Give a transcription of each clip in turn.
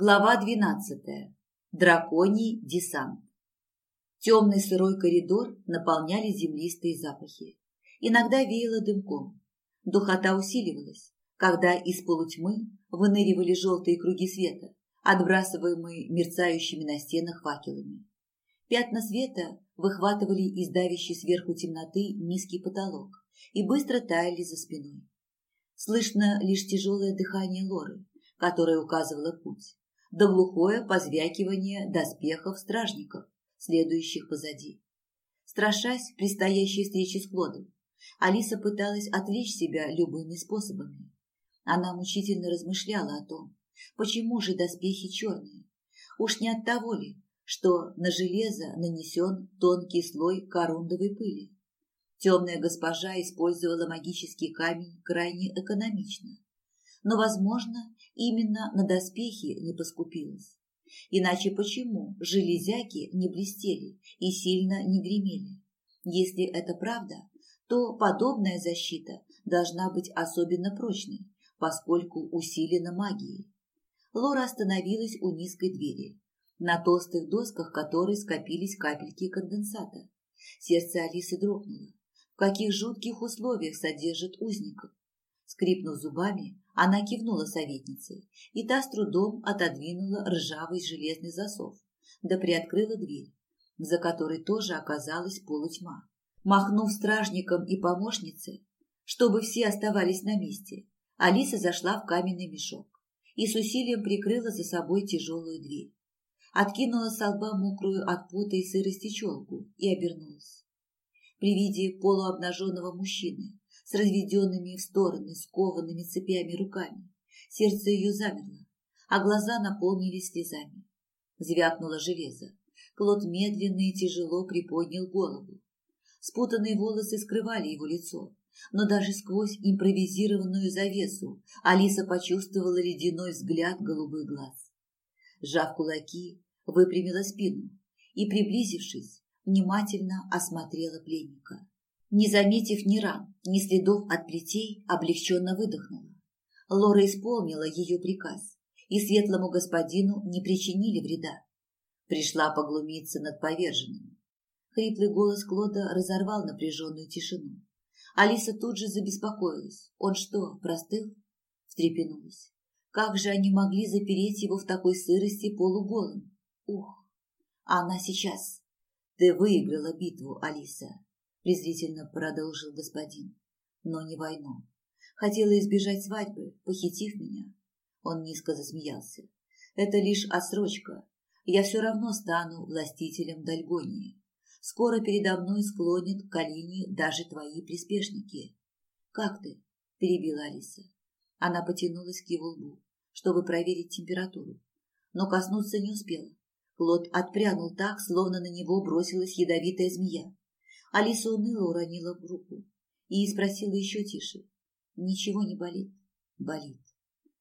Глава двенадцатая. Драконий десант. Темный сырой коридор наполняли землистые запахи. Иногда веяло дымком. Духота усиливалась, когда из полутьмы выныривали желтые круги света, отбрасываемые мерцающими на стенах факелами. Пятна света выхватывали из давящей сверху темноты низкий потолок и быстро таяли за спиной. Слышно лишь тяжелое дыхание Лоры, которое указывало путь да глухое позвякивание доспехов стражников, следующих позади. Страшась предстоящей встречи с Клодом, Алиса пыталась отвлечь себя любыми способами. Она мучительно размышляла о том, почему же доспехи черные. Уж не от того ли, что на железо нанесен тонкий слой корундовой пыли. Темная госпожа использовала магический камень крайне экономично. Но, возможно, именно на доспехи не поскупилась. Иначе почему железяки не блестели и сильно не гремели? Если это правда, то подобная защита должна быть особенно прочной, поскольку усилена магией. Лора остановилась у низкой двери, на толстых досках которой скопились капельки конденсата. Сердце Алисы дрогнуло. В каких жутких условиях содержат узников? Скрипнув зубами, она кивнула советнице, и та с трудом отодвинула ржавый железный засов, да приоткрыла дверь, за которой тоже оказалась полутьма. Махнув стражникам и помощнице, чтобы все оставались на месте, Алиса зашла в каменный мешок и с усилием прикрыла за собой тяжелую дверь. Откинула с лба мокрую от пота и сырости челку и обернулась. При виде полуобнаженного мужчины с разведенными в стороны скованными цепями руками. Сердце ее замерло, а глаза наполнились слезами. Звякнуло железо. Клод медленно и тяжело приподнял голову. Спутанные волосы скрывали его лицо, но даже сквозь импровизированную завесу Алиса почувствовала ледяной взгляд голубых глаз. Сжав кулаки, выпрямила спину и, приблизившись, внимательно осмотрела пленника. Не заметив ни ран, ни следов от плетей, облегченно выдохнула. Лора исполнила ее приказ, и светлому господину не причинили вреда. Пришла поглумиться над поверженными. Хриплый голос Клода разорвал напряженную тишину. Алиса тут же забеспокоилась. Он что, простыл? Встрепенулась. Как же они могли запереть его в такой сырости полуголым? Ух, а она сейчас. Ты выиграла битву, Алиса презрительно продолжил господин. Но не войну. Хотела избежать свадьбы, похитив меня. Он низко засмеялся. Это лишь отсрочка. Я все равно стану властителем Дальгонии. Скоро передо мной склонят колени даже твои приспешники. Как ты? Перебила Алиса. Она потянулась к его лбу, чтобы проверить температуру, но коснуться не успела. Клод отпрянул так, словно на него бросилась ядовитая змея. Алиса уныло уронила руку и спросила еще тише. «Ничего не болит?» «Болит».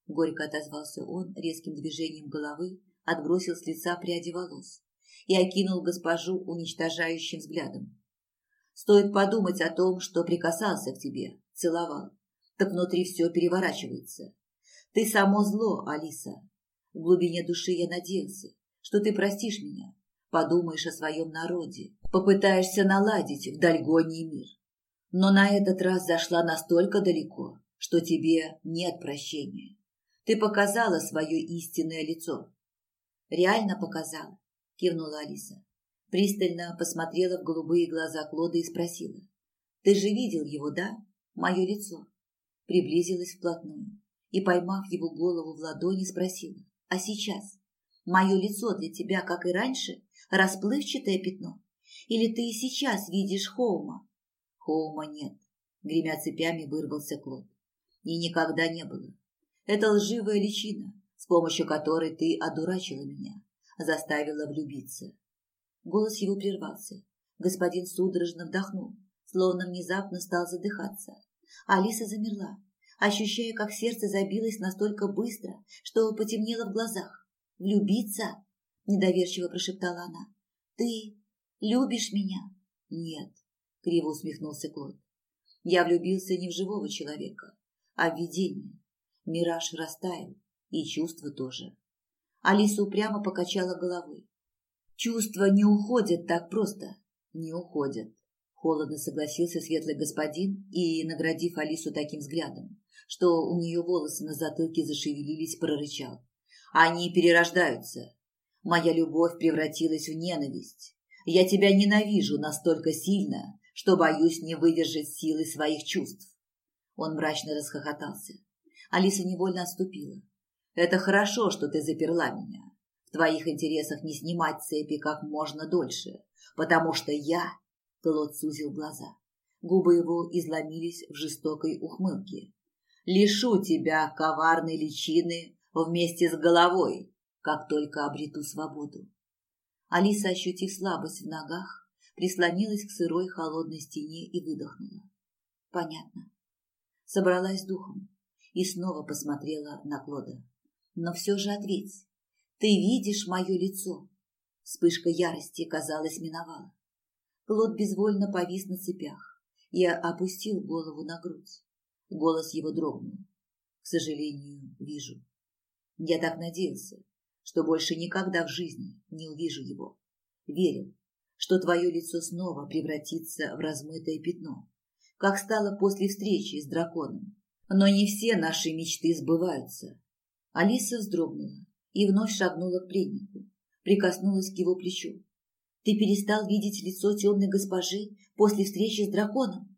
Горько отозвался он резким движением головы, отбросил с лица пряди волос и окинул госпожу уничтожающим взглядом. «Стоит подумать о том, что прикасался к тебе, целовал, так внутри все переворачивается. Ты само зло, Алиса. В глубине души я надеялся, что ты простишь меня, подумаешь о своем народе, попытаешься наладить в Дальгонии мир. Но на этот раз зашла настолько далеко, что тебе нет прощения. Ты показала свое истинное лицо. Реально показала, кивнула Алиса. Пристально посмотрела в голубые глаза Клода и спросила. Ты же видел его, да? Мое лицо. Приблизилась вплотную и, поймав его голову в ладони, спросила. А сейчас? Мое лицо для тебя, как и раньше, расплывчатое пятно? Или ты и сейчас видишь Хоума? Хоума нет. Гремя цепями вырвался Клод. И никогда не было. Это лживая личина, с помощью которой ты одурачила меня, заставила влюбиться. Голос его прервался. Господин судорожно вдохнул, словно внезапно стал задыхаться. Алиса замерла, ощущая, как сердце забилось настолько быстро, что потемнело в глазах. «Влюбиться?» – недоверчиво прошептала она. «Ты Любишь меня? Нет, криво усмехнулся Клод. Я влюбился не в живого человека, а в видение. Мираж растаял, и чувства тоже. Алиса упрямо покачала головой. Чувства не уходят так просто. Не уходят. Холодно согласился светлый господин и, наградив Алису таким взглядом, что у нее волосы на затылке зашевелились, прорычал. Они перерождаются. Моя любовь превратилась в ненависть. Я тебя ненавижу настолько сильно, что боюсь не выдержать силы своих чувств. Он мрачно расхохотался. Алиса невольно отступила. Это хорошо, что ты заперла меня. В твоих интересах не снимать цепи как можно дольше, потому что я... Клод сузил глаза. Губы его изломились в жестокой ухмылке. Лишу тебя коварной личины вместе с головой, как только обрету свободу. Алиса, ощутив слабость в ногах, прислонилась к сырой холодной стене и выдохнула. Понятно. Собралась духом и снова посмотрела на Клода. Но все же ответь. Ты видишь мое лицо? Вспышка ярости, казалось, миновала. Клод безвольно повис на цепях и опустил голову на грудь. Голос его дрогнул. К сожалению, вижу. Я так надеялся, что больше никогда в жизни не увижу его. Верил, что твое лицо снова превратится в размытое пятно, как стало после встречи с драконом. Но не все наши мечты сбываются. Алиса вздрогнула и вновь шагнула к пленнику, прикоснулась к его плечу. Ты перестал видеть лицо темной госпожи после встречи с драконом?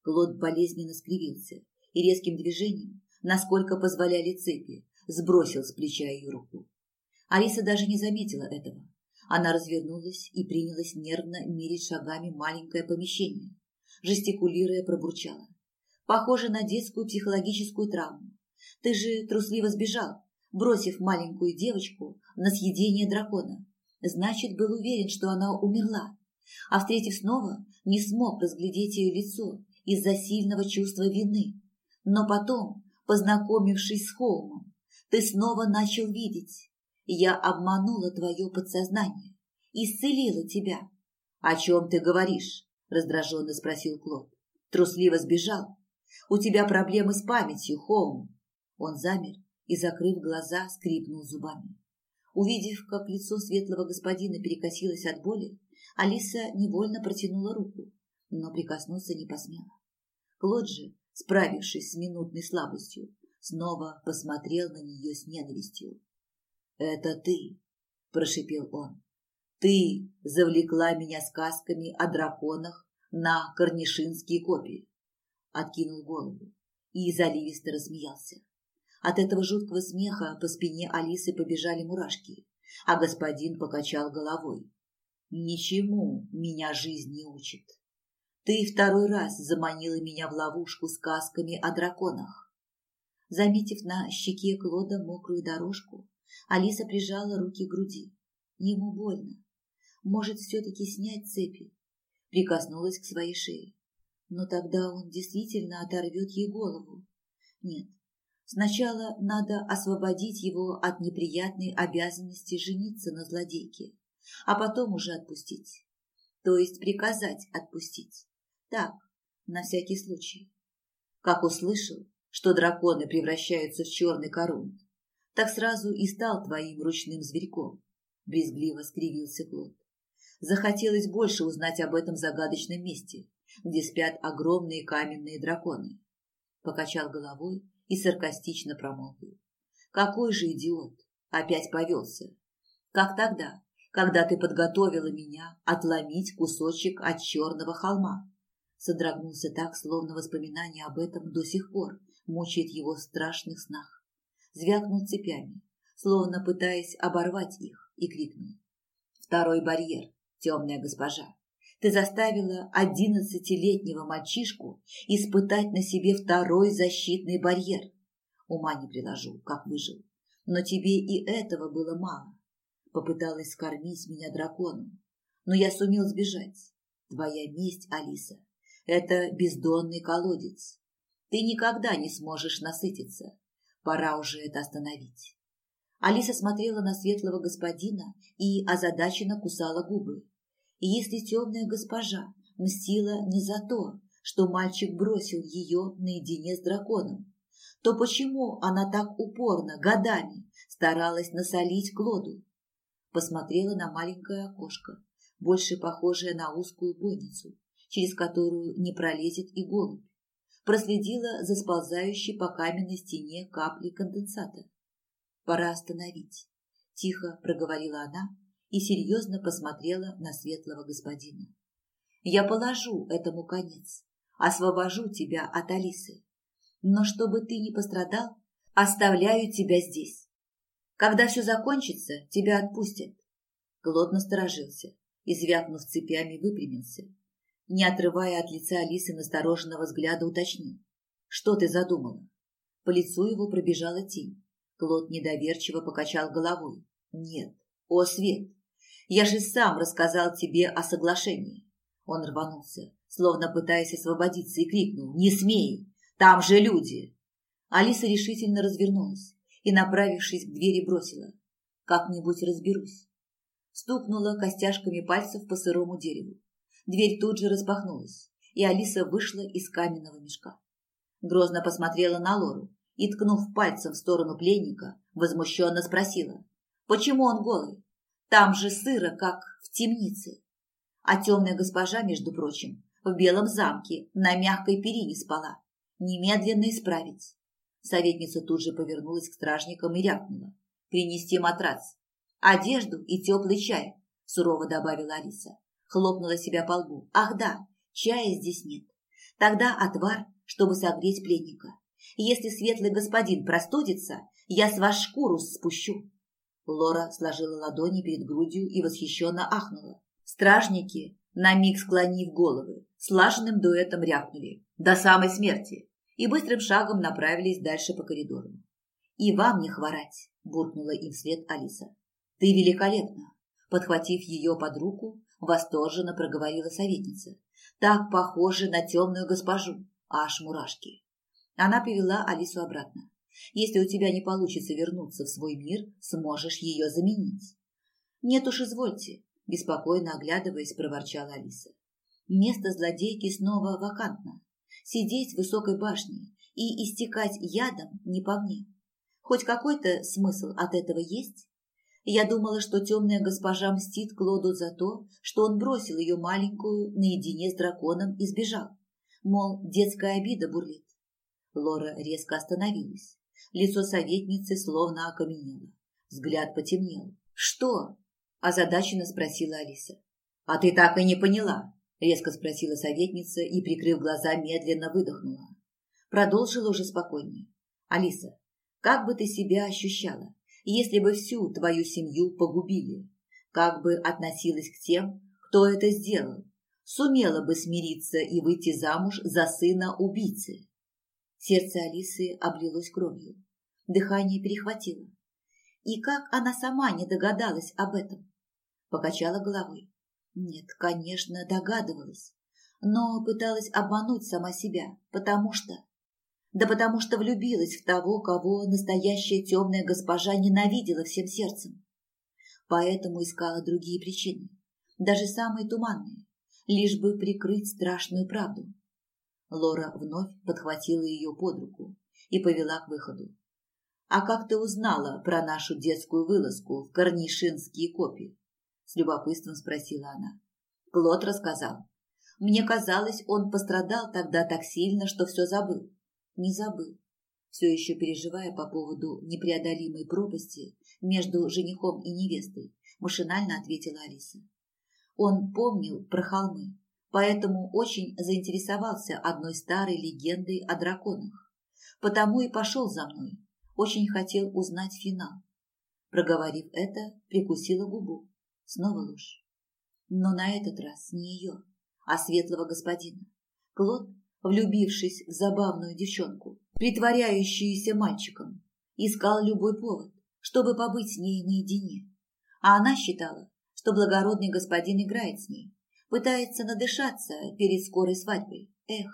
Клод болезненно скривился и резким движением, насколько позволяли цепи, сбросил с плеча ее руку. Алиса даже не заметила этого. Она развернулась и принялась нервно мерить шагами маленькое помещение. Жестикулируя, пробурчала. Похоже на детскую психологическую травму. Ты же трусливо сбежал, бросив маленькую девочку на съедение дракона. Значит, был уверен, что она умерла. А встретив снова, не смог разглядеть ее лицо из-за сильного чувства вины. Но потом, познакомившись с Холмом, ты снова начал видеть. Я обманула твое подсознание, исцелила тебя. О чем ты говоришь? раздраженно спросил Клод. Трусливо сбежал. У тебя проблемы с памятью, Холм. Он замер и, закрыв глаза, скрипнул зубами. Увидев, как лицо светлого господина перекосилось от боли, Алиса невольно протянула руку, но прикоснуться не посмела. Клод же, справившись с минутной слабостью, снова посмотрел на нее с ненавистью. «Это ты!» – прошипел он. «Ты завлекла меня сказками о драконах на корнишинские копии!» Откинул голову и заливисто рассмеялся. От этого жуткого смеха по спине Алисы побежали мурашки, а господин покачал головой. «Ничему меня жизнь не учит. Ты второй раз заманила меня в ловушку сказками о драконах». Заметив на щеке Клода мокрую дорожку, Алиса прижала руки к груди. Ему больно. Может, все-таки снять цепи? Прикоснулась к своей шее. Но тогда он действительно оторвет ей голову. Нет, Сначала надо освободить его от неприятной обязанности жениться на злодейке, а потом уже отпустить. То есть приказать отпустить. Так, на всякий случай. Как услышал, что драконы превращаются в черный корунт, так сразу и стал твоим ручным зверьком. Брезгливо скривился Клод. Захотелось больше узнать об этом загадочном месте, где спят огромные каменные драконы. Покачал головой и саркастично промолвил. Какой же идиот! Опять повелся. Как тогда, когда ты подготовила меня отломить кусочек от черного холма? Содрогнулся так, словно воспоминание об этом до сих пор мучает его в страшных снах. Звякнул цепями, словно пытаясь оборвать их, и крикнул. Второй барьер, темная госпожа. Ты заставила одиннадцатилетнего мальчишку испытать на себе второй защитный барьер. Ума не приложу, как выжил. Но тебе и этого было мало. Попыталась скормить меня драконом, но я сумел сбежать. Твоя месть, Алиса, это бездонный колодец. Ты никогда не сможешь насытиться. Пора уже это остановить. Алиса смотрела на светлого господина и озадаченно кусала губы. И если темная госпожа мстила не за то, что мальчик бросил ее наедине с драконом, то почему она так упорно, годами, старалась насолить Клоду? Посмотрела на маленькое окошко, больше похожее на узкую бойницу, через которую не пролезет и голубь. Проследила за сползающей по каменной стене капли конденсата. «Пора остановить», – тихо проговорила она и серьезно посмотрела на светлого господина. «Я положу этому конец, освобожу тебя от Алисы. Но чтобы ты не пострадал, оставляю тебя здесь. Когда все закончится, тебя отпустят». Клод насторожился и, звякнув цепями, выпрямился. Не отрывая от лица Алисы настороженного взгляда, уточнил. «Что ты задумала?» По лицу его пробежала тень. Клод недоверчиво покачал головой. «Нет. О, Свет! Я же сам рассказал тебе о соглашении». Он рванулся, словно пытаясь освободиться, и крикнул «Не смей! Там же люди!» Алиса решительно развернулась и, направившись к двери, бросила «Как-нибудь разберусь». Стукнула костяшками пальцев по сырому дереву. Дверь тут же распахнулась, и Алиса вышла из каменного мешка. Грозно посмотрела на Лору и, ткнув пальцем в сторону пленника, возмущенно спросила, почему он голый? Там же сыро, как в темнице. А темная госпожа, между прочим, в белом замке на мягкой перине спала. Немедленно исправить. Советница тут же повернулась к стражникам и рявкнула. «Принести матрац, одежду и теплый чай», – сурово добавила Алиса хлопнула себя по лбу. Ах да, чая здесь нет. Тогда отвар, чтобы согреть пленника. Если светлый господин простудится, я с вас шкуру спущу. Лора сложила ладони перед грудью и восхищенно ахнула. Стражники, на миг склонив головы, слаженным дуэтом рявкнули до самой смерти и быстрым шагом направились дальше по коридору. «И вам не хворать!» – буркнула им вслед Алиса. «Ты великолепна!» Подхватив ее под руку, Восторженно проговорила советница. Так похоже на темную госпожу. Аж мурашки. Она привела Алису обратно. Если у тебя не получится вернуться в свой мир, сможешь ее заменить. Нет уж, извольте, беспокойно оглядываясь, проворчала Алиса. Место злодейки снова вакантно. Сидеть в высокой башне и истекать ядом не по мне. Хоть какой-то смысл от этого есть? Я думала, что темная госпожа мстит Клоду за то, что он бросил ее маленькую наедине с драконом и сбежал. Мол, детская обида бурлит. Лора резко остановилась. Лицо советницы словно окаменело. Взгляд потемнел. «Что?» – озадаченно спросила Алиса. «А ты так и не поняла?» – резко спросила советница и, прикрыв глаза, медленно выдохнула. Продолжила уже спокойнее. «Алиса, как бы ты себя ощущала, если бы всю твою семью погубили? Как бы относилась к тем, кто это сделал? Сумела бы смириться и выйти замуж за сына убийцы? Сердце Алисы облилось кровью. Дыхание перехватило. И как она сама не догадалась об этом? Покачала головой. Нет, конечно, догадывалась, но пыталась обмануть сама себя, потому что... Да потому что влюбилась в того, кого настоящая темная госпожа ненавидела всем сердцем. Поэтому искала другие причины, даже самые туманные, лишь бы прикрыть страшную правду. Лора вновь подхватила ее под руку и повела к выходу. «А как ты узнала про нашу детскую вылазку в Корнишинские копии?» С любопытством спросила она. Клод рассказал. Мне казалось, он пострадал тогда так сильно, что все забыл. Не забыл. Все еще переживая по поводу непреодолимой пропасти между женихом и невестой, машинально ответила Алиса. Он помнил про холмы, поэтому очень заинтересовался одной старой легендой о драконах. Потому и пошел за мной. Очень хотел узнать финал. Проговорив это, прикусила губу. Снова ложь. Но на этот раз не ее, а светлого господина. Клод влюбившись в забавную девчонку, притворяющуюся мальчиком, искал любой повод, чтобы побыть с ней наедине. А она считала, что благородный господин играет с ней, пытается надышаться перед скорой свадьбой. Эх,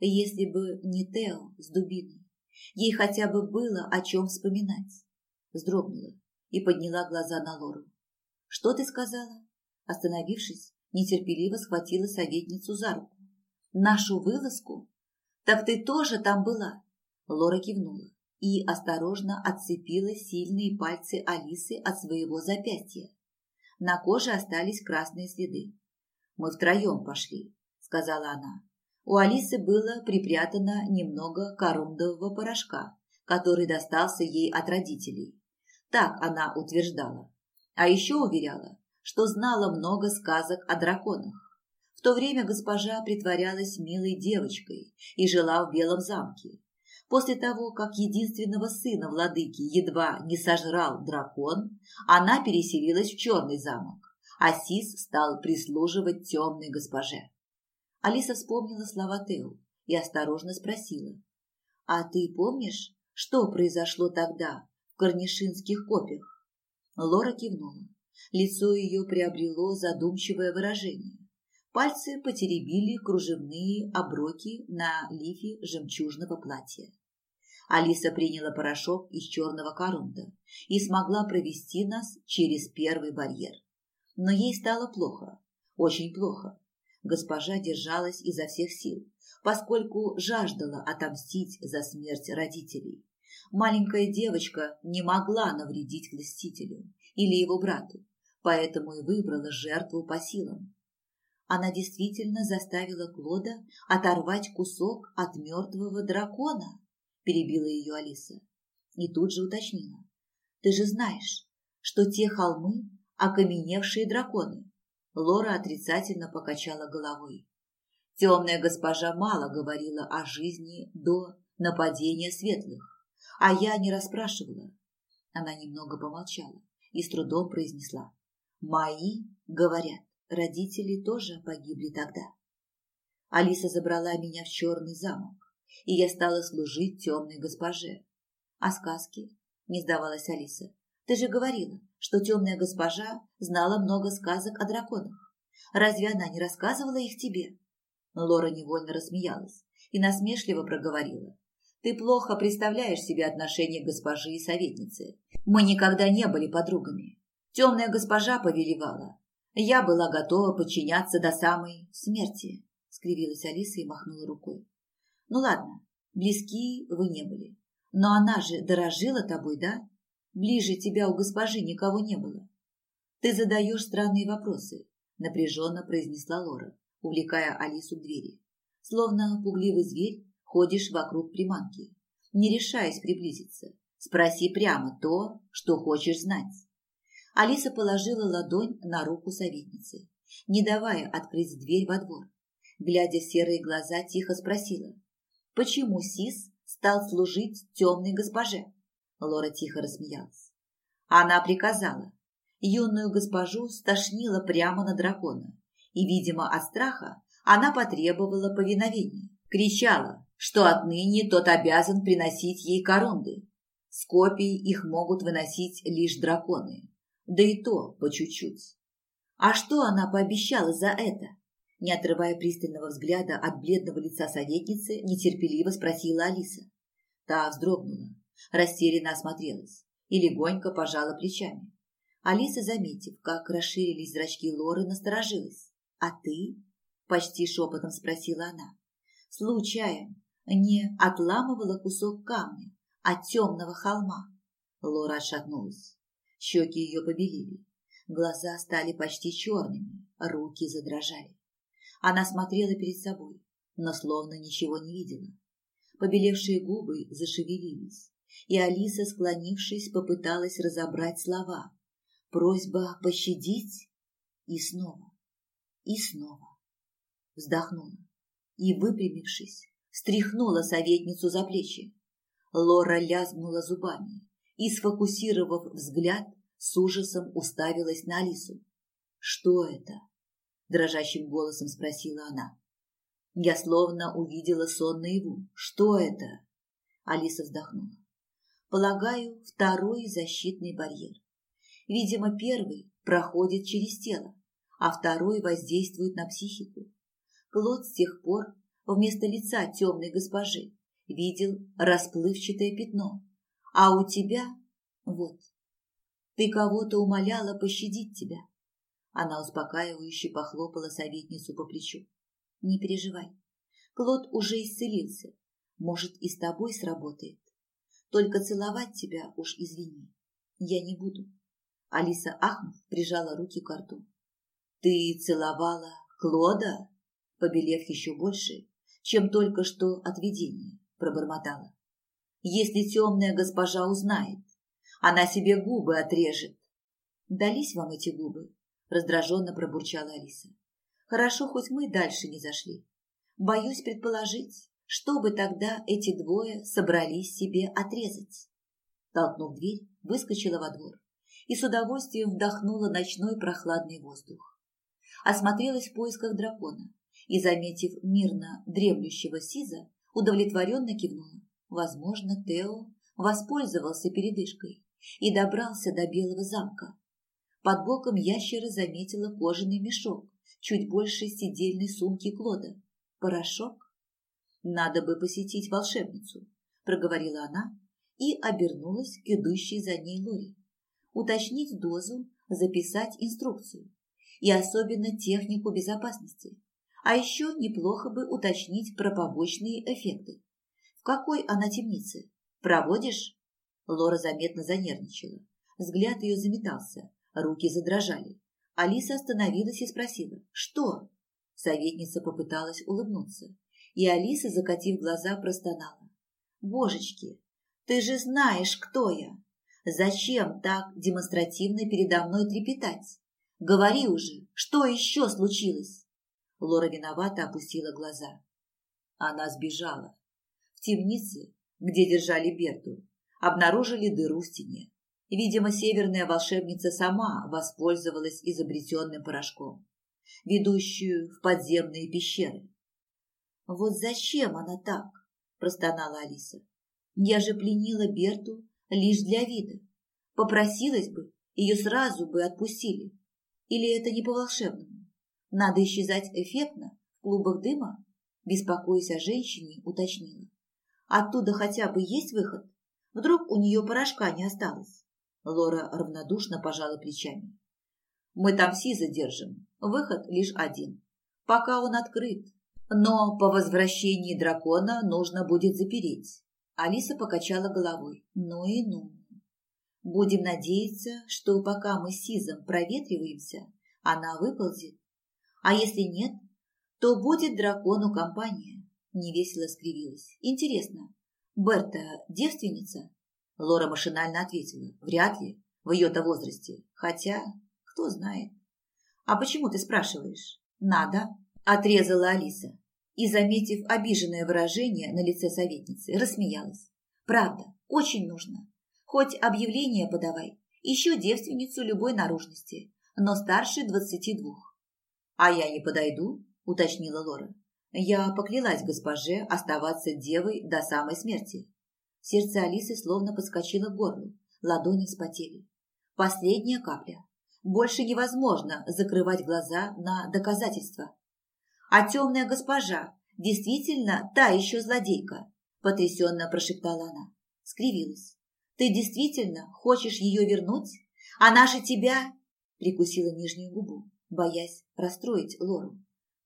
если бы не Тео с дубиной, ей хотя бы было о чем вспоминать. Вздрогнула и подняла глаза на Лору. «Что ты сказала?» Остановившись, нетерпеливо схватила советницу за руку. Нашу вылазку? Так ты тоже там была? Лора кивнула и осторожно отцепила сильные пальцы Алисы от своего запястья. На коже остались красные следы. «Мы втроем пошли», — сказала она. У Алисы было припрятано немного корундового порошка, который достался ей от родителей. Так она утверждала. А еще уверяла, что знала много сказок о драконах. В то время госпожа притворялась милой девочкой и жила в Белом замке. После того, как единственного сына владыки едва не сожрал дракон, она переселилась в Черный замок, а Сис стал прислуживать темной госпоже. Алиса вспомнила слова Тео и осторожно спросила. «А ты помнишь, что произошло тогда в корнишинских копиях?» Лора кивнула. Лицо ее приобрело задумчивое выражение. Пальцы потеребили кружевные оброки на лифе жемчужного платья. Алиса приняла порошок из черного корунда и смогла провести нас через первый барьер. Но ей стало плохо, очень плохо. Госпожа держалась изо всех сил, поскольку жаждала отомстить за смерть родителей. Маленькая девочка не могла навредить властителю или его брату, поэтому и выбрала жертву по силам. Она действительно заставила Клода оторвать кусок от мертвого дракона, перебила ее Алиса. И тут же уточнила. Ты же знаешь, что те холмы – окаменевшие драконы. Лора отрицательно покачала головой. Темная госпожа мало говорила о жизни до нападения светлых, а я не расспрашивала. Она немного помолчала и с трудом произнесла. Мои, говорят, родители тоже погибли тогда. Алиса забрала меня в черный замок, и я стала служить темной госпоже. А сказки? Не сдавалась Алиса. Ты же говорила, что темная госпожа знала много сказок о драконах. Разве она не рассказывала их тебе? Лора невольно рассмеялась и насмешливо проговорила. Ты плохо представляешь себе отношения госпожи и советницы. Мы никогда не были подругами. Темная госпожа повелевала. Я была готова подчиняться до самой смерти, скривилась Алиса и махнула рукой. Ну ладно, близки вы не были. Но она же дорожила тобой, да? Ближе тебя у госпожи никого не было. Ты задаешь странные вопросы, напряженно произнесла Лора, увлекая Алису к двери. Словно пугливый зверь ходишь вокруг приманки, не решаясь приблизиться. Спроси прямо то, что хочешь знать. Алиса положила ладонь на руку советницы, не давая открыть дверь во двор. Глядя в серые глаза, тихо спросила почему Сис стал служить темной госпоже. Лора тихо рассмеялась. Она приказала. Юную госпожу стошнило прямо на дракона, и, видимо, от страха она потребовала повиновения. Кричала, что отныне тот обязан приносить ей коронды. С копий их могут выносить лишь драконы, да и то по чуть-чуть. А что она пообещала за это? Не отрывая пристального взгляда от бледного лица советницы, нетерпеливо спросила Алиса. Та вздрогнула, растерянно осмотрелась и легонько пожала плечами. Алиса, заметив, как расширились зрачки Лоры, насторожилась. «А ты?» – почти шепотом спросила она. «Случаем не отламывала кусок камня от темного холма?» Лора отшатнулась. Щеки ее побелели. Глаза стали почти черными, руки задрожали. Она смотрела перед собой, но словно ничего не видела. Побелевшие губы зашевелились, и Алиса, склонившись, попыталась разобрать слова. Просьба пощадить и снова, и снова. Вздохнула и, выпрямившись, стряхнула советницу за плечи. Лора лязгнула зубами и, сфокусировав взгляд, с ужасом уставилась на Алису. Что это? дрожащим голосом спросила она. Я словно увидела сон наяву. Что это? Алиса вздохнула. Полагаю, второй защитный барьер. Видимо, первый проходит через тело, а второй воздействует на психику. Клод с тех пор вместо лица темной госпожи видел расплывчатое пятно, а у тебя вот. Ты кого-то умоляла пощадить тебя, она успокаивающе похлопала советницу по плечу. «Не переживай. Клод уже исцелился. Может, и с тобой сработает. Только целовать тебя уж извини. Я не буду. Алиса, ахнув, прижала руки к рту. Ты целовала Клода? Побелев еще больше, чем только что от видения, пробормотала. Если темная госпожа узнает, она себе губы отрежет. Дались вам эти губы? Раздраженно пробурчала Алиса. Хорошо, хоть мы дальше не зашли. Боюсь предположить, что бы тогда эти двое собрались себе отрезать. Толкнув дверь, выскочила во двор и с удовольствием вдохнула ночной прохладный воздух. Осмотрелась в поисках дракона и, заметив мирно дремлющего Сиза, удовлетворенно кивнула. Возможно, Тео воспользовался передышкой и добрался до Белого замка. Под боком ящера заметила кожаный мешок, чуть больше сидельной сумки Клода. Порошок? Надо бы посетить волшебницу, проговорила она и обернулась к идущей за ней Лори. Уточнить дозу, записать инструкцию и особенно технику безопасности. А еще неплохо бы уточнить про побочные эффекты. Какой она темнице? Проводишь? Лора заметно занервничала. Взгляд ее заметался, руки задрожали. Алиса остановилась и спросила «Что?». Советница попыталась улыбнуться, и Алиса, закатив глаза, простонала. «Божечки, ты же знаешь, кто я! Зачем так демонстративно передо мной трепетать? Говори уже, что еще случилось?» Лора виновато опустила глаза. Она сбежала. В темнице, где держали Берту, обнаружили дыру в стене. Видимо, северная волшебница сама воспользовалась изобретенным порошком, ведущую в подземные пещеры. «Вот зачем она так?» – простонала Алиса. «Я же пленила Берту лишь для вида. Попросилась бы, ее сразу бы отпустили. Или это не по-волшебному?» Надо исчезать эффектно, в клубах дыма? Беспокоясь о женщине, уточнила. Оттуда хотя бы есть выход? Вдруг у нее порошка не осталось? Лора равнодушно пожала плечами. Мы там Сиза держим. Выход лишь один. Пока он открыт. Но по возвращении дракона нужно будет запереть. Алиса покачала головой. Ну и ну. Будем надеяться, что пока мы с Сизом проветриваемся, она выползет а если нет, то будет дракону компания. Невесело скривилась. Интересно, Берта девственница? Лора машинально ответила. Вряд ли, в ее-то возрасте. Хотя, кто знает. А почему ты спрашиваешь? Надо, отрезала Алиса. И, заметив обиженное выражение на лице советницы, рассмеялась. Правда, очень нужно. Хоть объявление подавай. Еще девственницу любой наружности, но старше двадцати двух. «А я не подойду?» – уточнила Лора. Я поклялась госпоже оставаться девой до самой смерти. Сердце Алисы словно подскочило к горлу, ладони вспотели. Последняя капля. Больше невозможно закрывать глаза на доказательства. А темная госпожа действительно та еще злодейка, потрясенно прошептала она. Скривилась. Ты действительно хочешь ее вернуть? Она же тебя... Прикусила нижнюю губу боясь расстроить Лору.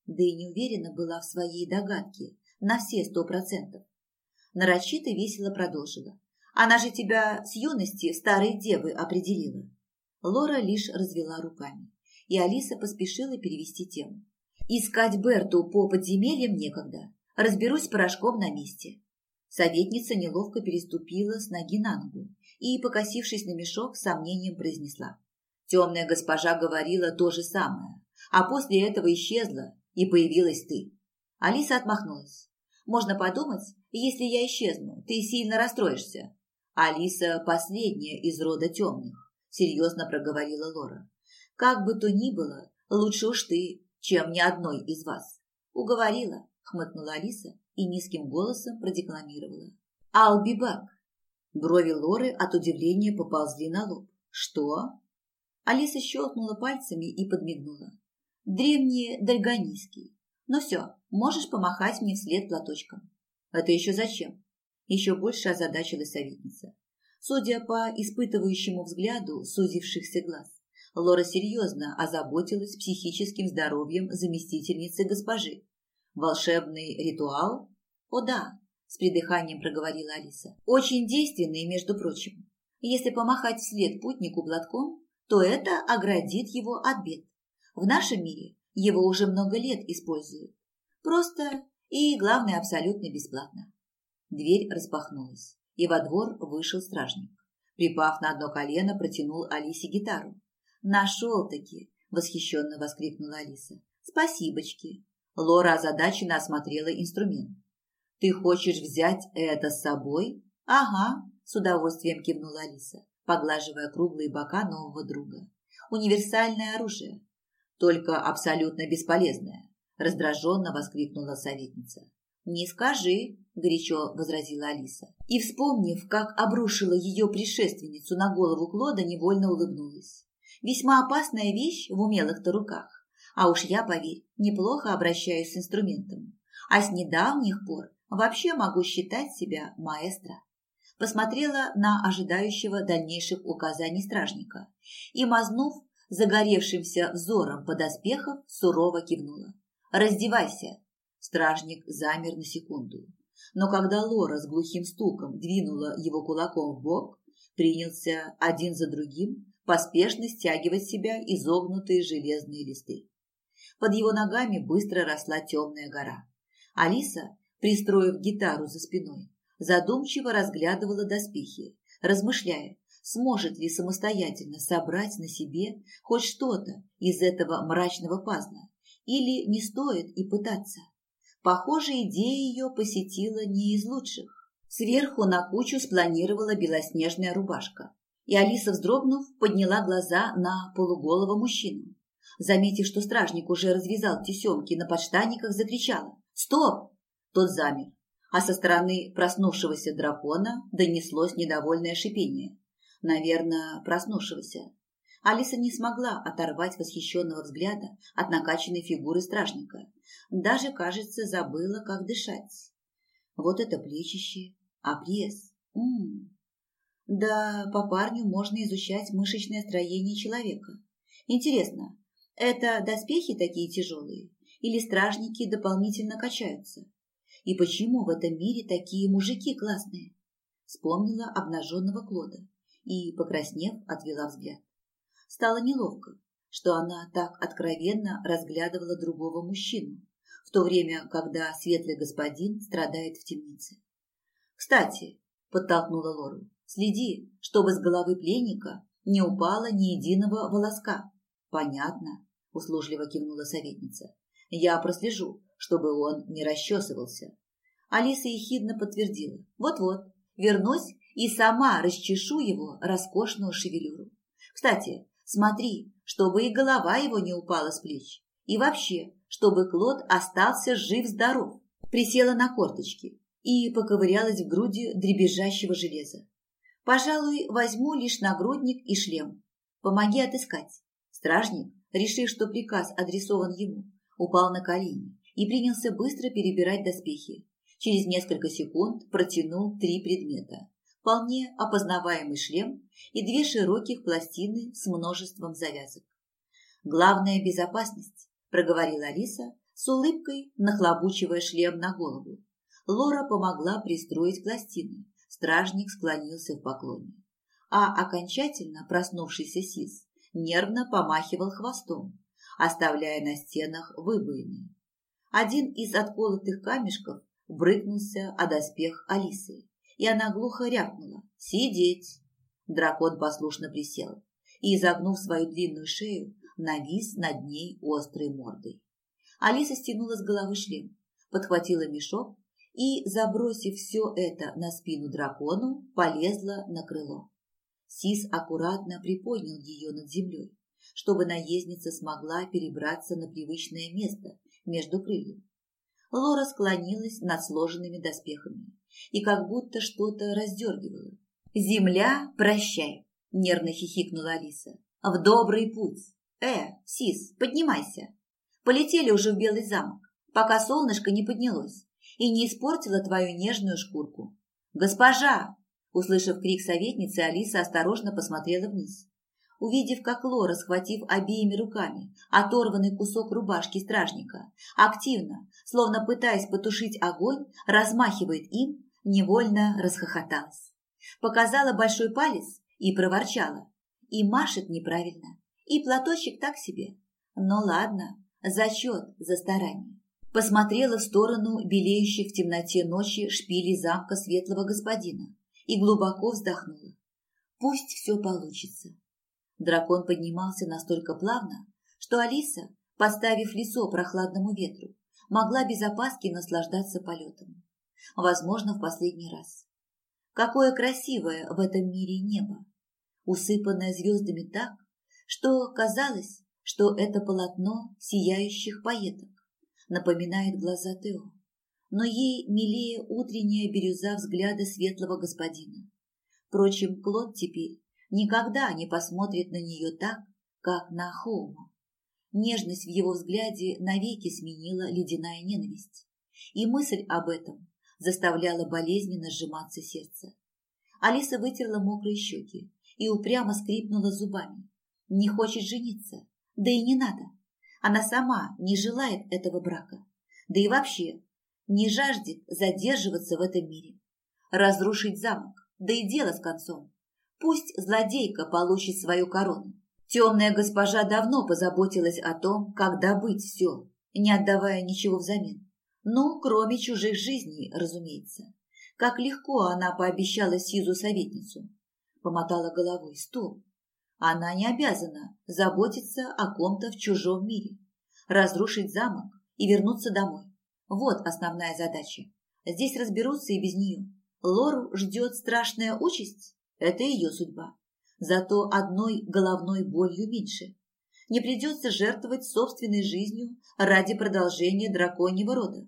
Да и не уверена была в своей догадке на все сто процентов. Нарочито весело продолжила. Она же тебя с юности старой девы определила. Лора лишь развела руками, и Алиса поспешила перевести тему. Искать Берту по подземельям некогда. Разберусь с порошком на месте. Советница неловко переступила с ноги на ногу и, покосившись на мешок, с сомнением произнесла. Темная госпожа говорила то же самое, а после этого исчезла, и появилась ты. Алиса отмахнулась. Можно подумать, если я исчезну, ты сильно расстроишься. Алиса последняя из рода темных, серьезно проговорила Лора. Как бы то ни было, лучше уж ты, чем ни одной из вас. Уговорила, хмыкнула Алиса и низким голосом продекламировала. I'll be back. Брови Лоры от удивления поползли на лоб. Что? Алиса щелкнула пальцами и подмигнула. Древние дальганийский. Ну все, можешь помахать мне вслед платочком. Это еще зачем? Еще больше озадачилась советница. Судя по испытывающему взгляду сузившихся глаз, Лора серьезно озаботилась психическим здоровьем заместительницы госпожи. Волшебный ритуал? О да, с придыханием проговорила Алиса. Очень действенные, между прочим. Если помахать вслед путнику платком, то это оградит его от бед. В нашем мире его уже много лет используют. Просто и, главное, абсолютно бесплатно. Дверь распахнулась, и во двор вышел стражник. Припав на одно колено, протянул Алисе гитару. «Нашел-таки!» – восхищенно воскликнула Алиса. «Спасибочки!» Лора озадаченно осмотрела инструмент. «Ты хочешь взять это с собой?» «Ага», – с удовольствием кивнула Алиса, поглаживая круглые бока нового друга. «Универсальное оружие. Только абсолютно бесполезное», – раздраженно воскликнула советница. «Не скажи», – горячо возразила Алиса. И, вспомнив, как обрушила ее предшественницу на голову Клода, невольно улыбнулась. «Весьма опасная вещь в умелых-то руках. А уж я, поверь, неплохо обращаюсь с инструментом. А с недавних пор вообще могу считать себя маэстро. Посмотрела на ожидающего дальнейших указаний стражника и, мазнув загоревшимся взором подоспехов, сурово кивнула. «Раздевайся!» Стражник замер на секунду. Но когда Лора с глухим стуком двинула его кулаком в бок, принялся один за другим поспешно стягивать себя изогнутые железные листы. Под его ногами быстро росла темная гора. Алиса, пристроив гитару за спиной, задумчиво разглядывала доспехи, размышляя, сможет ли самостоятельно собрать на себе хоть что-то из этого мрачного пазла, или не стоит и пытаться. Похоже, идея ее посетила не из лучших. Сверху на кучу спланировала белоснежная рубашка, и Алиса, вздрогнув, подняла глаза на полуголого мужчину. Заметив, что стражник уже развязал тесемки на подштанниках, закричала «Стоп!» Тот замер, а со стороны проснувшегося дракона донеслось недовольное шипение. Наверное, проснувшегося. Алиса не смогла оторвать восхищенного взгляда от накачанной фигуры стражника. Даже, кажется, забыла, как дышать. Вот это плечище, пресс. М -м -м. Да, по парню можно изучать мышечное строение человека. Интересно, это доспехи такие тяжелые? Или стражники дополнительно качаются? И почему в этом мире такие мужики классные? Вспомнила обнаженного Клода и, покраснев, отвела взгляд. Стало неловко, что она так откровенно разглядывала другого мужчину, в то время, когда светлый господин страдает в темнице. «Кстати», – подтолкнула Лору, – «следи, чтобы с головы пленника не упало ни единого волоска». «Понятно», – услужливо кивнула советница. «Я прослежу, чтобы он не расчесывался». Алиса ехидно подтвердила. «Вот-вот, вернусь и сама расчешу его роскошную шевелюру. Кстати, смотри, чтобы и голова его не упала с плеч. И вообще, чтобы Клод остался жив-здоров». Присела на корточки и поковырялась в груди дребезжащего железа. «Пожалуй, возьму лишь нагрудник и шлем. Помоги отыскать». Стражник решив, что приказ адресован ему, упал на колени и принялся быстро перебирать доспехи. Через несколько секунд протянул три предмета. Вполне опознаваемый шлем и две широких пластины с множеством завязок. «Главная безопасность», – проговорила Алиса, с улыбкой нахлобучивая шлем на голову. Лора помогла пристроить пластины. Стражник склонился в поклоне. А окончательно проснувшийся Сис нервно помахивал хвостом, оставляя на стенах выбоины. Один из отколотых камешков брыкнулся о доспех Алисы, и она глухо рявкнула «Сидеть!». Дракон послушно присел и, изогнув свою длинную шею, навис над ней острой мордой. Алиса стянула с головы шлем, подхватила мешок и, забросив все это на спину дракону, полезла на крыло. Сис аккуратно приподнял ее над землей, чтобы наездница смогла перебраться на привычное место между крыльев. Лора склонилась над сложенными доспехами и как будто что-то раздергивала. «Земля, прощай!» – нервно хихикнула Алиса. «В добрый путь! Э, Сис, поднимайся! Полетели уже в Белый замок, пока солнышко не поднялось и не испортило твою нежную шкурку. Госпожа!» Услышав крик советницы, Алиса осторожно посмотрела вниз. Увидев, как Лора, схватив обеими руками оторванный кусок рубашки стражника, активно, словно пытаясь потушить огонь, размахивает им, невольно расхохоталась. Показала большой палец и проворчала. И машет неправильно, и платочек так себе. Но ладно, зачет за старание. Посмотрела в сторону белеющих в темноте ночи шпилей замка светлого господина и глубоко вздохнула. Пусть все получится. Дракон поднимался настолько плавно, что Алиса, поставив лицо прохладному ветру, могла без опаски наслаждаться полетом. Возможно, в последний раз. Какое красивое в этом мире небо, усыпанное звездами так, что казалось, что это полотно сияющих поеток напоминает глаза Тео. Но ей милее утренняя бирюза взгляда светлого господина. Впрочем, Клод теперь никогда не посмотрит на нее так, как на Хоума. Нежность в его взгляде навеки сменила ледяная ненависть. И мысль об этом заставляла болезненно сжиматься сердце. Алиса вытерла мокрые щеки и упрямо скрипнула зубами. Не хочет жениться, да и не надо. Она сама не желает этого брака, да и вообще не жаждет задерживаться в этом мире. Разрушить замок, да и дело с концом. Пусть злодейка получит свою корону. Темная госпожа давно позаботилась о том, как добыть все, не отдавая ничего взамен. Ну, кроме чужих жизней, разумеется. Как легко она пообещала Сизу советницу. Помотала головой. Стоп. Она не обязана заботиться о ком-то в чужом мире. Разрушить замок и вернуться домой. Вот основная задача. Здесь разберутся и без нее. Лору ждет страшная участь. Это ее судьба. Зато одной головной болью меньше. Не придется жертвовать собственной жизнью ради продолжения драконьего рода.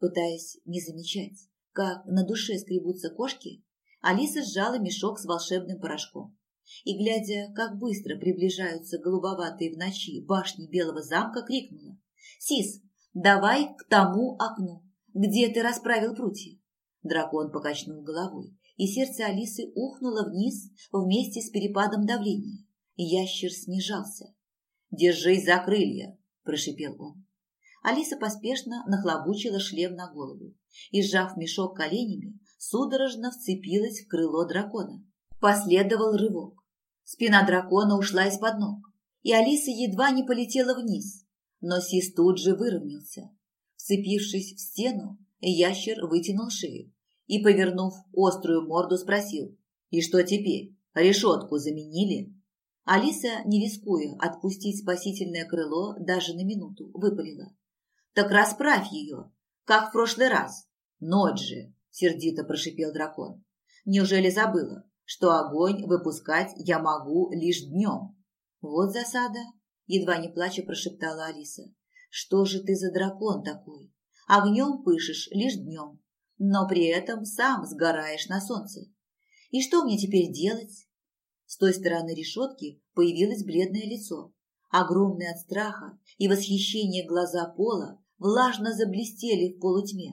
Пытаясь не замечать, как на душе скребутся кошки, Алиса сжала мешок с волшебным порошком. И, глядя, как быстро приближаются голубоватые в ночи башни Белого замка, крикнула. «Сис, давай к тому окну, где ты расправил прутья». Дракон покачнул головой и сердце Алисы ухнуло вниз вместе с перепадом давления. Ящер снижался. «Держись за крылья!» – прошипел он. Алиса поспешно нахлобучила шлем на голову и, сжав мешок коленями, судорожно вцепилась в крыло дракона. Последовал рывок. Спина дракона ушла из-под ног, и Алиса едва не полетела вниз, но Сис тут же выровнялся. Вцепившись в стену, ящер вытянул шею и, повернув острую морду, спросил. «И что теперь? Решетку заменили?» Алиса, не рискуя отпустить спасительное крыло даже на минуту, выпалила. «Так расправь ее, как в прошлый раз. Ночь же!» – сердито прошипел дракон. «Неужели забыла, что огонь выпускать я могу лишь днем?» «Вот засада!» – едва не плача прошептала Алиса. «Что же ты за дракон такой? Огнем пышешь лишь днем, но при этом сам сгораешь на солнце. И что мне теперь делать? С той стороны решетки появилось бледное лицо. Огромные от страха и восхищения глаза Пола влажно заблестели в полутьме.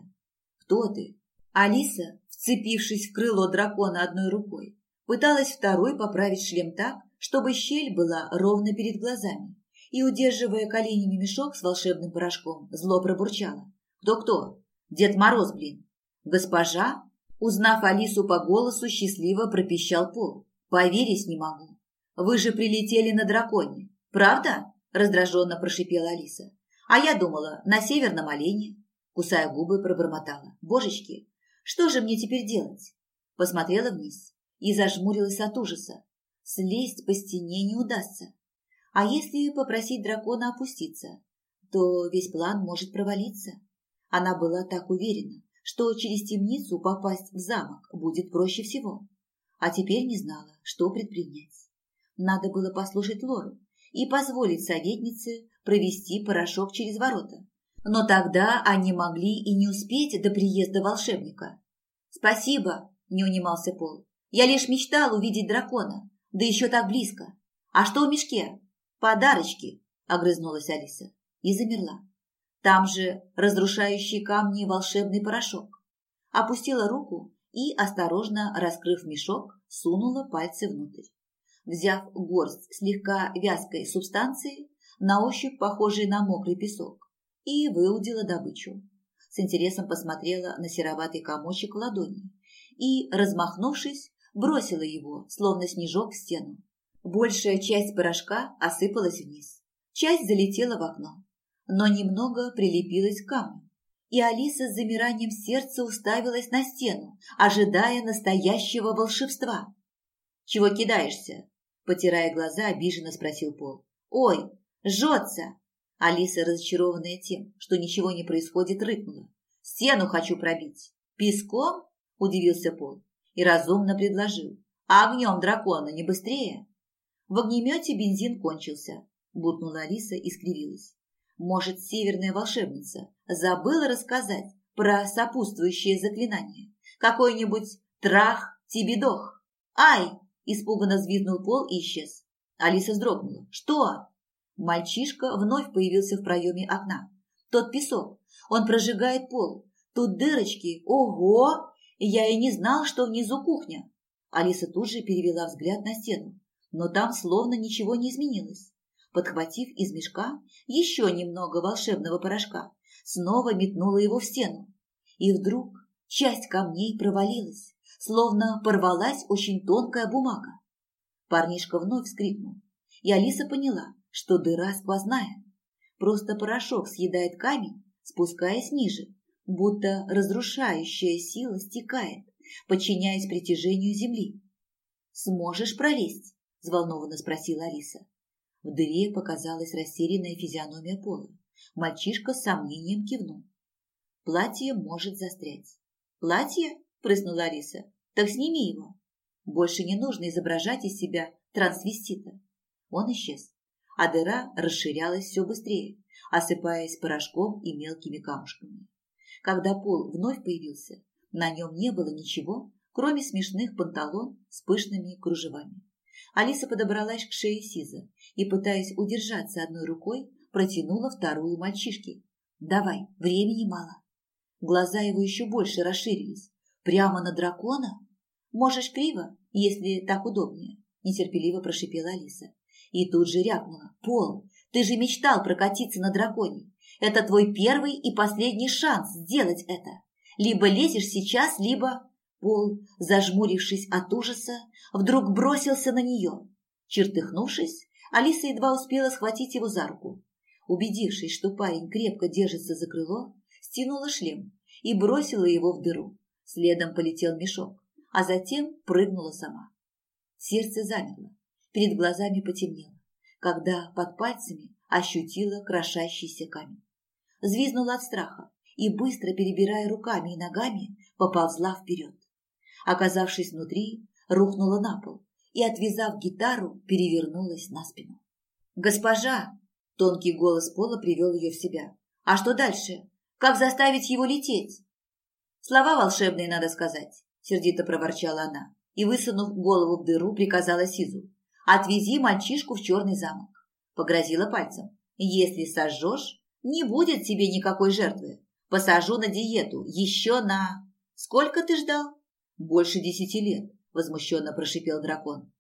«Кто ты?» Алиса, вцепившись в крыло дракона одной рукой, пыталась второй поправить шлем так, чтобы щель была ровно перед глазами, и, удерживая коленями мешок с волшебным порошком, зло пробурчала. «Кто-кто? Дед Мороз, блин!» «Госпожа?» Узнав Алису по голосу, счастливо пропищал Пол. «Поверить не могу. Вы же прилетели на драконе. Правда?» Раздраженно прошипела Алиса. «А я думала, на северном олене». Кусая губы, пробормотала. «Божечки, что же мне теперь делать?» Посмотрела вниз и зажмурилась от ужаса. Слезть по стене не удастся. А если попросить дракона опуститься, то весь план может провалиться. Она была так уверена, что через темницу попасть в замок будет проще всего. А теперь не знала, что предпринять. Надо было послушать Лору и позволить советнице провести порошок через ворота. Но тогда они могли и не успеть до приезда волшебника. «Спасибо», – не унимался Пол. «Я лишь мечтал увидеть дракона, да еще так близко. А что в мешке?» «Подарочки», – огрызнулась Алиса и замерла. Там же разрушающий камни волшебный порошок. Опустила руку и, осторожно раскрыв мешок, сунула пальцы внутрь. взяв горсть слегка вязкой субстанции, на ощупь похожей на мокрый песок, и выудила добычу. С интересом посмотрела на сероватый комочек в ладони и, размахнувшись, бросила его, словно снежок в стену. Большая часть порошка осыпалась вниз. Часть залетела в окно, но немного прилепилась к камню. И Алиса с замиранием сердца уставилась на стену, ожидая настоящего волшебства. «Чего кидаешься?» – потирая глаза, обиженно спросил Пол. «Ой, жжется!» Алиса, разочарованная тем, что ничего не происходит, рыкнула. «Стену хочу пробить». «Песком?» – удивился Пол и разумно предложил. «А огнем дракона не быстрее?» В огнемете бензин кончился, буркнула Алиса и скривилась. Может, северная волшебница забыла рассказать про сопутствующее заклинание? Какой-нибудь трах тибидох? Ай! Испуганно взвизгнул пол и исчез. Алиса вздрогнула. Что? Мальчишка вновь появился в проеме окна. Тот песок. Он прожигает пол. Тут дырочки. Ого! Я и не знал, что внизу кухня. Алиса тут же перевела взгляд на стену но там словно ничего не изменилось. Подхватив из мешка еще немного волшебного порошка, снова метнула его в стену. И вдруг часть камней провалилась, словно порвалась очень тонкая бумага. Парнишка вновь вскрикнул, и Алиса поняла, что дыра сквозная. Просто порошок съедает камень, спускаясь ниже, будто разрушающая сила стекает, подчиняясь притяжению земли. «Сможешь пролезть?» взволнованно спросила Алиса. В дыре показалась растерянная физиономия Пола. Мальчишка с сомнением кивнул. Платье может застрять. Платье? прыснула Алиса. Так сними его. Больше не нужно изображать из себя трансвестита. Он исчез, а дыра расширялась все быстрее, осыпаясь порошком и мелкими камушками. Когда пол вновь появился, на нем не было ничего, кроме смешных панталон с пышными кружевами. Алиса подобралась к шее Сиза и, пытаясь удержаться одной рукой, протянула вторую мальчишке. «Давай, времени мало». Глаза его еще больше расширились. «Прямо на дракона? Можешь криво, если так удобнее», – нетерпеливо прошипела Алиса. И тут же рявкнула. «Пол, ты же мечтал прокатиться на драконе. Это твой первый и последний шанс сделать это. Либо лезешь сейчас, либо...» Пол, зажмурившись от ужаса, вдруг бросился на нее. Чертыхнувшись, Алиса едва успела схватить его за руку. Убедившись, что парень крепко держится за крыло, стянула шлем и бросила его в дыру. Следом полетел мешок, а затем прыгнула сама. Сердце замерло, перед глазами потемнело, когда под пальцами ощутила крошащийся камень. Звизнула от страха и, быстро перебирая руками и ногами, поползла вперед оказавшись внутри, рухнула на пол и, отвязав гитару, перевернулась на спину. «Госпожа!» – тонкий голос Пола привел ее в себя. «А что дальше? Как заставить его лететь?» «Слова волшебные, надо сказать», – сердито проворчала она и, высунув голову в дыру, приказала Сизу. «Отвези мальчишку в черный замок». Погрозила пальцем. «Если сожжешь, не будет тебе никакой жертвы. Посажу на диету, еще на...» «Сколько ты ждал?» «Больше десяти лет», – возмущенно прошипел дракон.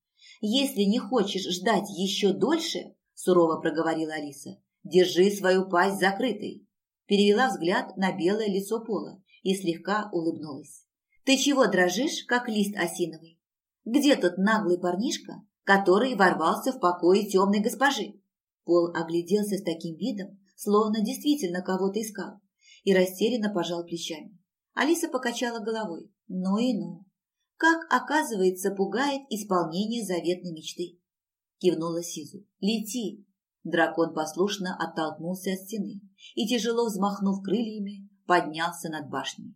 «Если не хочешь ждать еще дольше», – сурово проговорила Алиса, – «держи свою пасть закрытой». Перевела взгляд на белое лицо Пола и слегка улыбнулась. «Ты чего дрожишь, как лист осиновый? Где тот наглый парнишка, который ворвался в покое темной госпожи?» Пол огляделся с таким видом, словно действительно кого-то искал, и растерянно пожал плечами. Алиса покачала головой. Ну и ну. Как, оказывается, пугает исполнение заветной мечты. Кивнула Сизу. Лети. Дракон послушно оттолкнулся от стены и, тяжело взмахнув крыльями, поднялся над башней.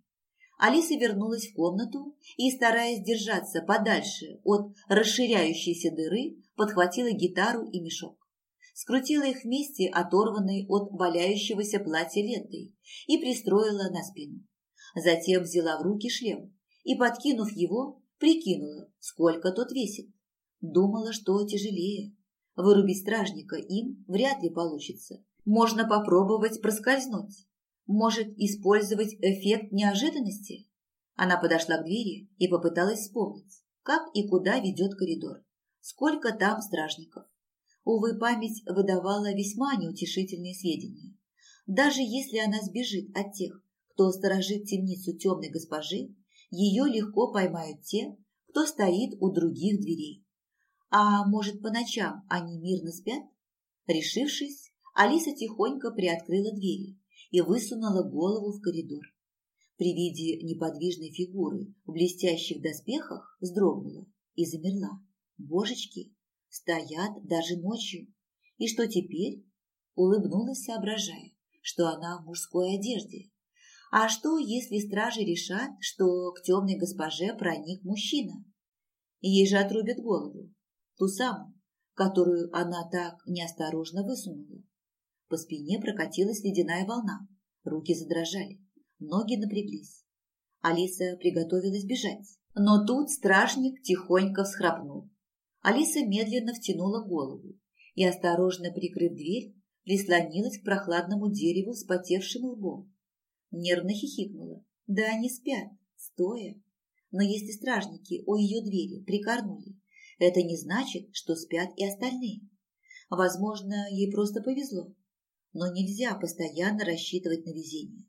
Алиса вернулась в комнату и, стараясь держаться подальше от расширяющейся дыры, подхватила гитару и мешок. Скрутила их вместе, оторванной от валяющегося платья лентой, и пристроила на спину. Затем взяла в руки шлем и, подкинув его, прикинула, сколько тот весит. Думала, что тяжелее. Вырубить стражника им вряд ли получится. Можно попробовать проскользнуть. Может, использовать эффект неожиданности? Она подошла к двери и попыталась вспомнить, как и куда ведет коридор. сколько там стражников. Увы, память выдавала весьма неутешительные сведения. Даже если она сбежит от тех, кто сторожит темницу темной госпожи, ее легко поймают те, кто стоит у других дверей. А может, по ночам они мирно спят? Решившись, Алиса тихонько приоткрыла двери и высунула голову в коридор. При виде неподвижной фигуры в блестящих доспехах вздрогнула и замерла. Божечки, стоят даже ночью. И что теперь? Улыбнулась, соображая, что она в мужской одежде. А что, если стражи решат, что к темной госпоже проник мужчина? Ей же отрубят голову, ту самую, которую она так неосторожно высунула. По спине прокатилась ледяная волна, руки задрожали, ноги напряглись. Алиса приготовилась бежать, но тут стражник тихонько всхрапнул. Алиса медленно втянула голову и, осторожно прикрыв дверь, прислонилась к прохладному дереву с потевшим лбом. Нервно хихикнула. Да они спят, стоя. Но если стражники у ее двери прикорнули, это не значит, что спят и остальные. Возможно, ей просто повезло. Но нельзя постоянно рассчитывать на везение.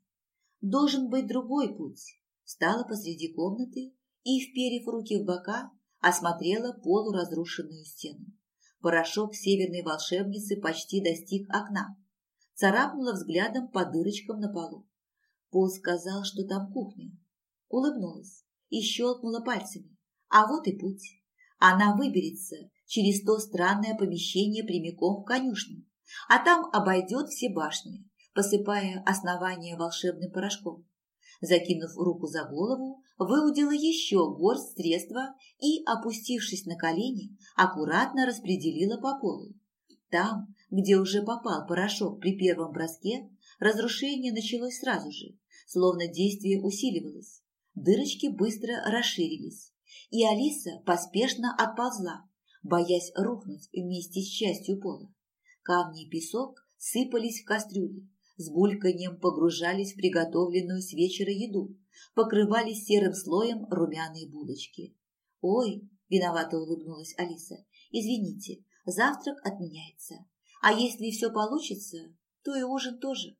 Должен быть другой путь. Встала посреди комнаты и, вперев руки в бока, осмотрела полуразрушенную стену. Порошок северной волшебницы почти достиг окна. Царапнула взглядом по дырочкам на полу. Пол сказал, что там кухня. Улыбнулась и щелкнула пальцами. А вот и путь. Она выберется через то странное помещение прямиком в конюшню, а там обойдет все башни, посыпая основание волшебным порошком. Закинув руку за голову, выудила еще горсть средства и, опустившись на колени, аккуратно распределила по полу. Там, где уже попал порошок при первом броске, разрушение началось сразу же, словно действие усиливалось. Дырочки быстро расширились, и Алиса поспешно отползла, боясь рухнуть вместе с частью пола. Камни и песок сыпались в кастрюли, с бульканьем погружались в приготовленную с вечера еду, покрывались серым слоем румяные булочки. «Ой!» – виновато улыбнулась Алиса. «Извините, завтрак отменяется. А если все получится, то и ужин тоже».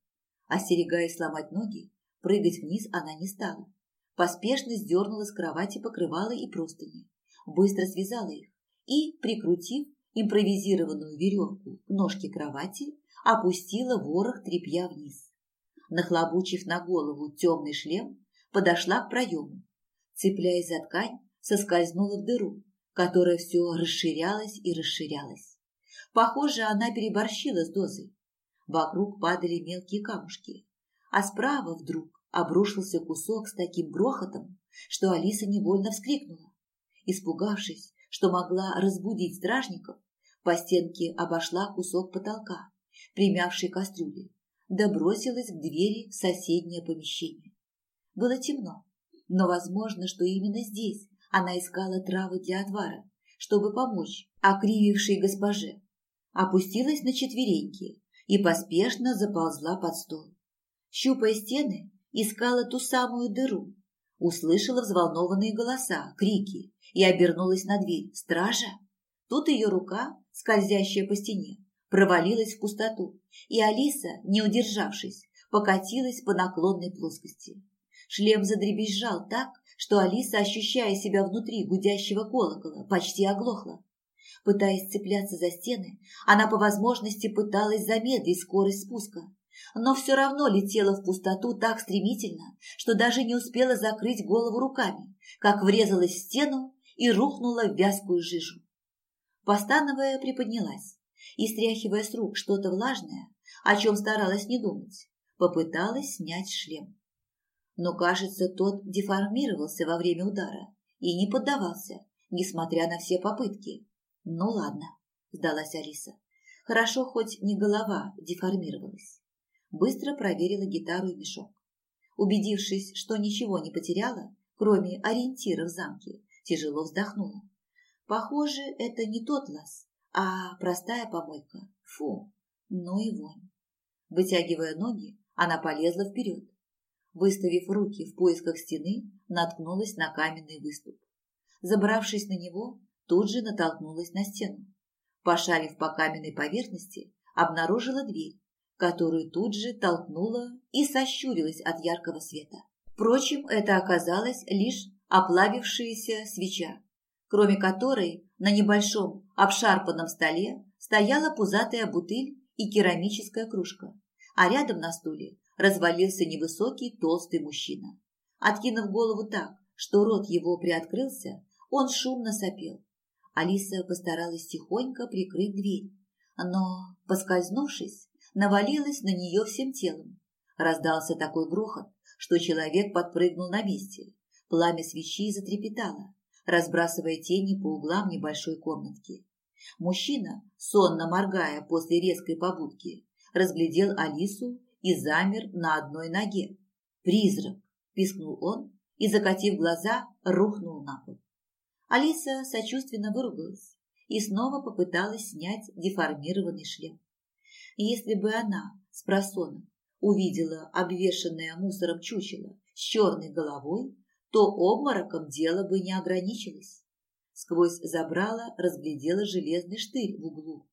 Остерегаясь сломать ноги, прыгать вниз она не стала. Поспешно сдернула с кровати покрывала и простыни, быстро связала их и, прикрутив импровизированную веревку к ножке кровати, опустила ворох тряпья вниз. Нахлобучив на голову темный шлем, подошла к проему. Цепляясь за ткань, соскользнула в дыру, которая все расширялась и расширялась. Похоже, она переборщила с дозой. Вокруг падали мелкие камушки, а справа вдруг обрушился кусок с таким грохотом, что Алиса невольно вскрикнула. Испугавшись, что могла разбудить стражников, по стенке обошла кусок потолка примявшей кастрюли, да бросилась к двери в соседнее помещение. Было темно, но возможно, что именно здесь она искала травы для отвара, чтобы помочь окривившей госпоже. Опустилась на четвереньки и поспешно заползла под стол. Щупая стены, искала ту самую дыру. Услышала взволнованные голоса, крики и обернулась на дверь. «Стража!» Тут ее рука, скользящая по стене, провалилась в пустоту, и Алиса, не удержавшись, покатилась по наклонной плоскости. Шлем задребезжал так, что Алиса, ощущая себя внутри гудящего колокола, почти оглохла. Пытаясь цепляться за стены, она по возможности пыталась замедлить скорость спуска, но все равно летела в пустоту так стремительно, что даже не успела закрыть голову руками, как врезалась в стену и рухнула в вязкую жижу. Постановая, приподнялась и, стряхивая с рук что-то влажное, о чем старалась не думать, попыталась снять шлем. Но, кажется, тот деформировался во время удара и не поддавался, несмотря на все попытки. «Ну ладно», – сдалась Алиса. «Хорошо, хоть не голова деформировалась». Быстро проверила гитару и мешок. Убедившись, что ничего не потеряла, кроме ориентира в замке, тяжело вздохнула. Похоже, это не тот лаз, а простая помойка. Фу, ну и вонь. Вытягивая ноги, она полезла вперед. Выставив руки в поисках стены, наткнулась на каменный выступ. Забравшись на него, тут же натолкнулась на стену. Пошарив по каменной поверхности, обнаружила дверь, которую тут же толкнула и сощурилась от яркого света. Впрочем, это оказалось лишь оплавившаяся свеча, кроме которой на небольшом обшарпанном столе стояла пузатая бутыль и керамическая кружка, а рядом на стуле развалился невысокий толстый мужчина. Откинув голову так, что рот его приоткрылся, он шумно сопел. Алиса постаралась тихонько прикрыть дверь, но, поскользнувшись, навалилась на нее всем телом. Раздался такой грохот, что человек подпрыгнул на месте. Пламя свечи затрепетало, разбрасывая тени по углам небольшой комнатки. Мужчина, сонно моргая после резкой побудки, разглядел Алису и замер на одной ноге. «Призрак!» – пискнул он и, закатив глаза, рухнул на пол. Алиса сочувственно выругалась и снова попыталась снять деформированный шлем. Если бы она с просоном увидела обвешанное мусором чучело с черной головой, то обмороком дело бы не ограничилось. Сквозь забрала разглядела железный штырь в углу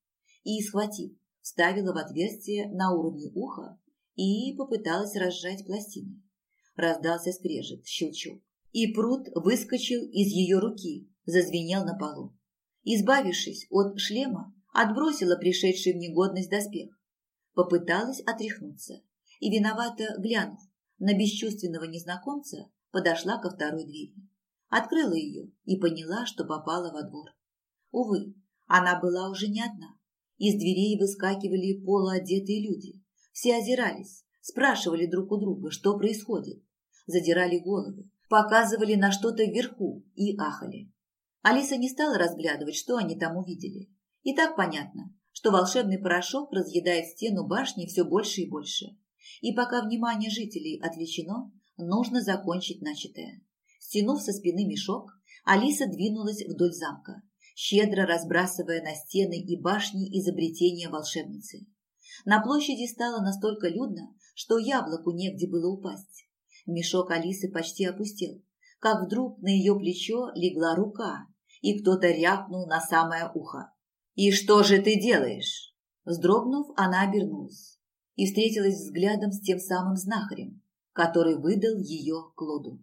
и, схватив, вставила в отверстие на уровне уха и попыталась разжать пластины. Раздался скрежет, щелчок, и пруд выскочил из ее руки, зазвенел на полу. Избавившись от шлема, отбросила пришедший в негодность доспех. Попыталась отряхнуться и, виновато глянув на бесчувственного незнакомца, подошла ко второй двери. Открыла ее и поняла, что попала во двор. Увы, она была уже не одна. Из дверей выскакивали полуодетые люди. Все озирались, спрашивали друг у друга, что происходит. Задирали головы, показывали на что-то вверху и ахали. Алиса не стала разглядывать, что они там увидели. И так понятно, что волшебный порошок разъедает стену башни все больше и больше. И пока внимание жителей отвлечено, нужно закончить начатое. Стянув со спины мешок, Алиса двинулась вдоль замка, щедро разбрасывая на стены и башни изобретения волшебницы. На площади стало настолько людно, что яблоку негде было упасть. Мешок Алисы почти опустел, как вдруг на ее плечо легла рука, и кто-то рявкнул на самое ухо. «И что же ты делаешь?» Вздрогнув, она обернулась и встретилась взглядом с тем самым знахарем, который выдал ее Клоду.